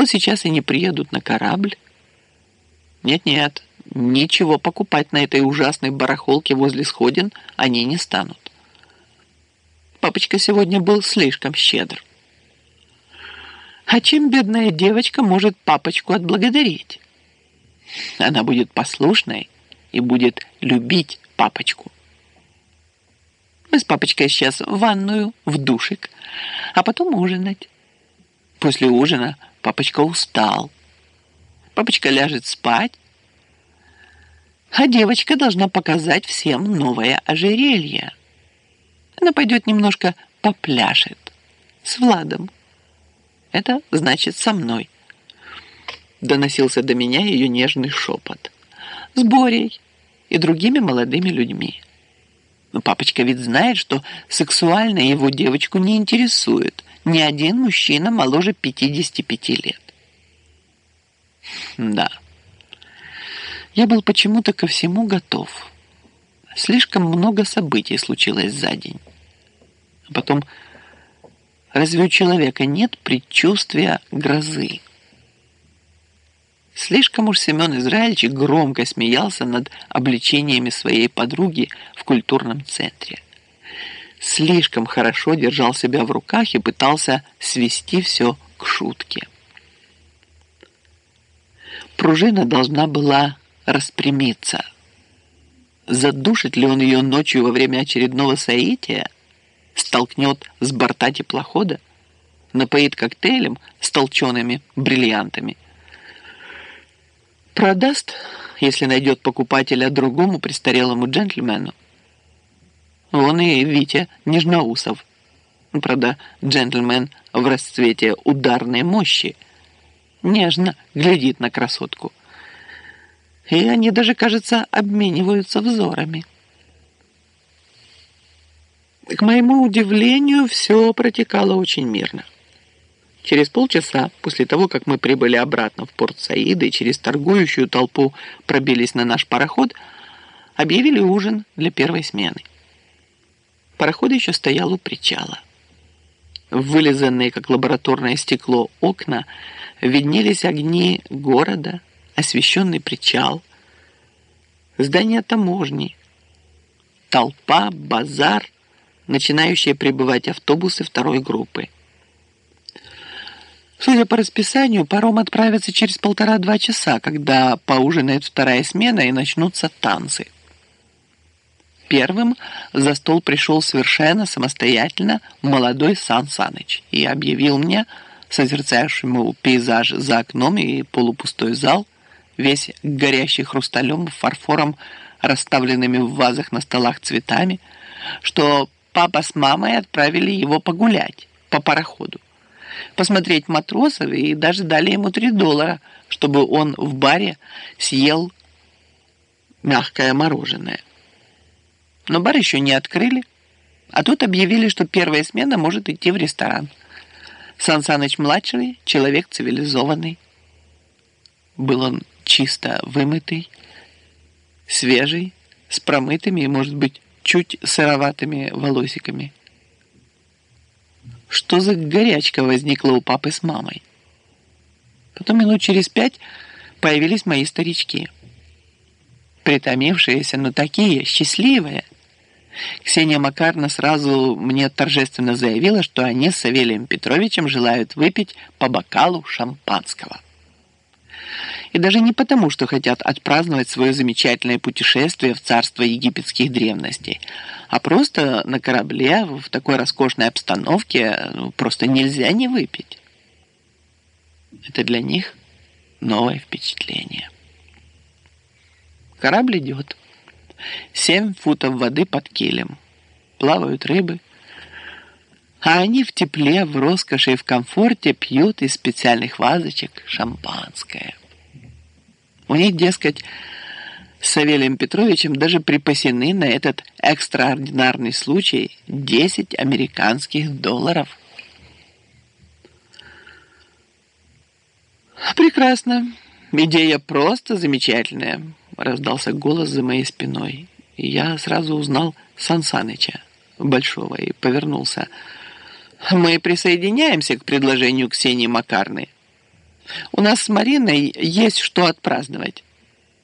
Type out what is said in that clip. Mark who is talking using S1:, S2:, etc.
S1: Вот сейчас они приедут на корабль. Нет-нет, ничего покупать на этой ужасной барахолке возле сходин они не станут. Папочка сегодня был слишком щедр. А чем бедная девочка может папочку отблагодарить? Она будет послушной и будет любить папочку. Мы с папочкой сейчас в ванную, в душик, а потом ужинать. После ужина папочка устал. Папочка ляжет спать, а девочка должна показать всем новое ожерелье. Она пойдет немножко попляшет с Владом. Это значит со мной. Доносился до меня ее нежный шепот. С Борей и другими молодыми людьми. Но папочка ведь знает, что сексуально его девочку не интересует ни один мужчина моложе 55 лет. Да. Я был почему-то ко всему готов. Слишком много событий случилось за день. А потом, разве у человека нет предчувствия грозы? Слишком уж Семен Израильевич громко смеялся над обличениями своей подруги в культурном центре. Слишком хорошо держал себя в руках и пытался свести все к шутке. Пружина должна была распрямиться. Задушит ли он ее ночью во время очередного соития? Столкнет с борта теплохода? Напоит коктейлем с толчеными бриллиантами? Продаст, если найдет покупателя другому престарелому джентльмену? Он и Витя Нежноусов. Правда, джентльмен в расцвете ударной мощи нежно глядит на красотку и они даже, кажется, обмениваются взорами. К моему удивлению, все протекало очень мирно. Через полчаса после того, как мы прибыли обратно в порт Саида и через торгующую толпу пробились на наш пароход, объявили ужин для первой смены. Пароход еще стоял у причала. Вылизанные, как лабораторное стекло, окна виднелись огни города, освещенный причал, здание таможни, толпа, базар, начинающие прибывать автобусы второй группы. Судя по расписанию, паром отправится через полтора-два часа, когда поужинает вторая смена и начнутся танцы. Первым за стол пришел совершенно самостоятельно молодой Сан Саныч и объявил мне, созерцающему пейзаж за окном и полупустой зал, весь горящий хрусталем, фарфором, расставленными в вазах на столах цветами, что папа с мамой отправили его погулять по пароходу, посмотреть матросов и даже дали ему три доллара, чтобы он в баре съел мягкое мороженое. Но бар еще не открыли, а тут объявили, что первая смена может идти в ресторан. Сан Саныч-младший, человек цивилизованный. Был он чисто вымытый, свежий, с промытыми и, может быть, чуть сыроватыми волосиками. Что за горячка возникла у папы с мамой? Потом минут через пять появились мои старички. Притомившиеся, но такие счастливые. Ксения Макарна сразу мне торжественно заявила, что они с Савелием Петровичем желают выпить по бокалу шампанского. И даже не потому, что хотят отпраздновать свое замечательное путешествие в царство египетских древностей, а просто на корабле в такой роскошной обстановке ну, просто нельзя не выпить. Это для них новое впечатление. Корабль идет. Семь футов воды под килем. Плавают рыбы. А они в тепле, в роскоши и в комфорте пьют из специальных вазочек шампанское. У них, дескать, с Савелием Петровичем даже припасены на этот экстраординарный случай 10 американских долларов. «Прекрасно. Идея просто замечательная», — раздался голос за моей спиной. Я сразу узнал Сан Саныча, Большого, и повернулся. «Мы присоединяемся к предложению Ксении Макарны». У нас с Мариной есть что отпраздновать.